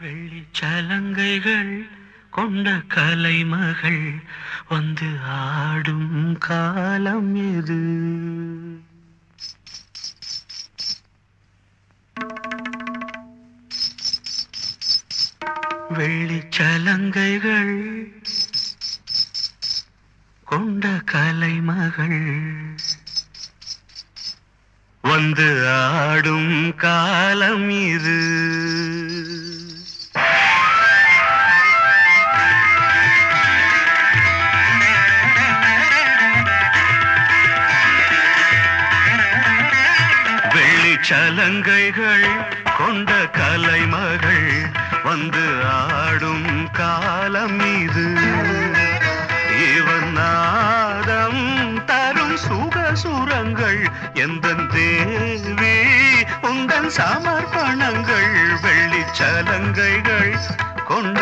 வெள்ளி சலங்கைகள் கொண்ட கலைமகள் வந்து ஆடும் காலம் எது வெள்ளிச்சலங்கைகள் கொண்ட கலைமகள் வந்து ஆடும் காலம் இது. சலங்கைகள் கொண்ட கலைமகள் வந்து ஆடும் காலம் இது. இவன் நாதம் தரும் சுக சுரங்கள் எந்த தேவி உந்தன் சமர்ப்பணங்கள். வெள்ளி சலங்கைகள் கொண்ட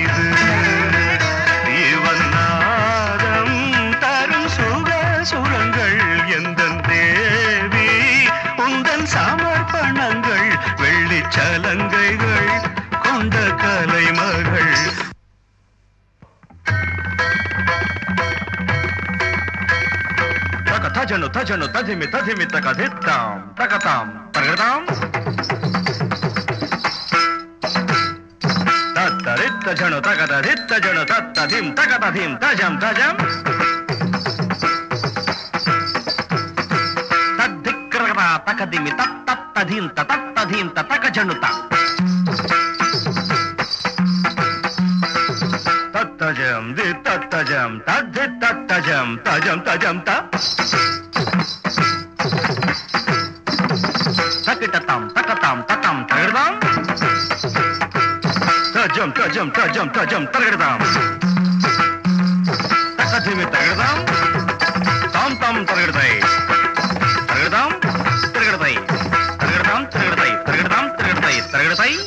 இது இவன் நாதம் தரும் சுக சுரங்கள் எந்த தேவி உந்தன் சமர்ப்பணங்கள் வெள்ளிச் சலங்கைகள் கொண்ட கலைமகள் తక తజను తజను తదిమి తదిమి తక దిత్తాం తకతాం తగదాం తత్తరిత్త జను తగద దిత్త జను తత్త ధిం తగద ధిం తజం తజం తద్దిక్రగద తకదిమి తత్తత్త ధిం తత్త ధిం తక జనుత తత్తజం ది తత్తజం తద్ధి తత్తజం తజం తజం త తకిటతాం తకతాం తకం గజం గజం గజం గజం తరగడదాం. తగ్గదేమి తరగడదాం. తాం తాం తరగడతాయి. తరగడదాం తిరగడతాయి. తరగడదాం తిరగడతాయి. తరగడదాం తిరగడతాయి. తరగడతాయి.